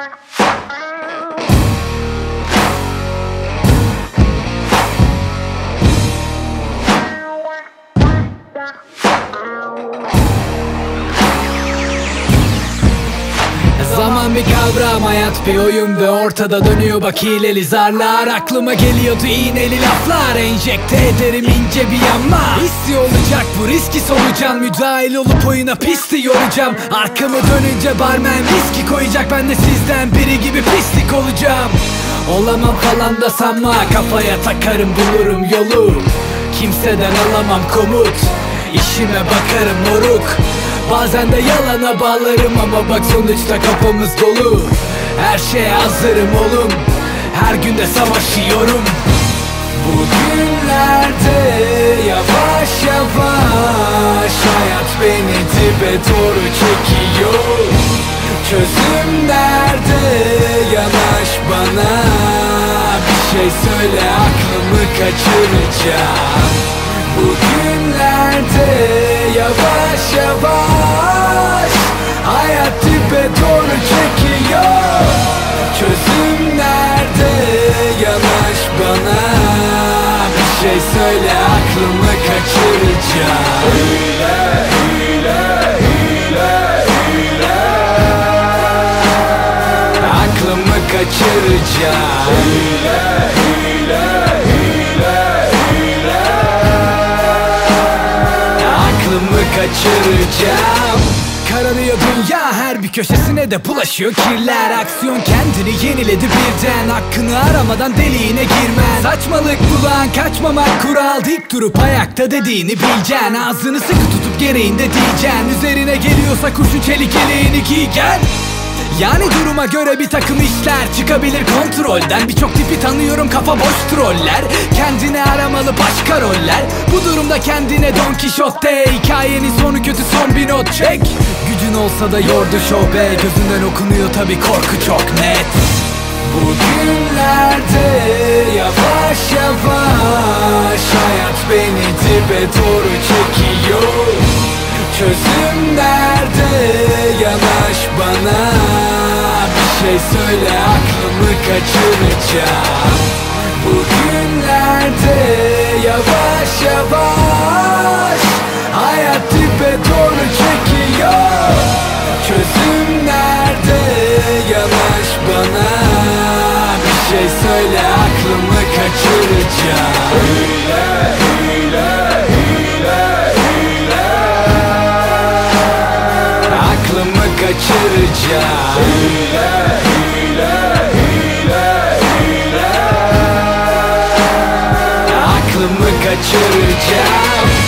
Ow. Zaman bir kavram hayat bir oyun ve ortada dönüyor bak hileli zarlar. Aklıma geliyordu iğneli laflar enjekte ederim ince bir yanma. Hissi olacak bu riski solucan Müdahil olup oyuna pisti yoracağım. Arkamı dönünce barmen viski koyacak. Ben de sizden biri gibi pislik olacağım. Olamam falan da sanma Kafaya takarım bulurum yolu. Kimseden alamam komut İşime bakarım moruk Bazen de yalana bağlarım ama bak sonuçta kafamız dolu. Her şeye hazırım oğlum. Her günde savaşıyorum. Bugünlerde yavaş yavaş Hayat beni dibe doğru çekiyor. Çözüm nerede? Yanaş bana. Bir şey söyle aklımı kaçıracağım kaçıracağım. Hile hile hile hile Aklımı kaçıracağım. Kararıyor dünya her bir köşesine de bulaşıyor kirler. Aksiyon kendini yeniledi birden. Hakkını aramadan deliğine girmen. Saçmalık bulan kaçmamak kural. Dik durup ayakta dediğini bileceksin Ağzını sıkı tutup gereğinde diyeceksin Üzerine geliyorsa kurşun çelik eleğini giyeceksin yani duruma göre bir takım işler çıkabilir. Kontrolden Birçok tipi tanıyorum. Kafa boş troller. Kendine aramalı başka roller. Bu durumda kendine Don Quixote Hikayenin sonu kötü son bir not çek. Gücün olsa da yordu show be Gözünden okunuyor tabi korku çok net. Bugünlerde yavaş yavaş Hayat beni dibe doğru çekiyor. Çözüm nerede? Yanaş bana söyle aklımı kaçıracağım. Bugünlerde yavaş yavaş Hayat dibe doğru çekiyor. Çözüm nerede? Yanaş bana. Bir şey söyle aklımı kaçıracağım. Hile Good job.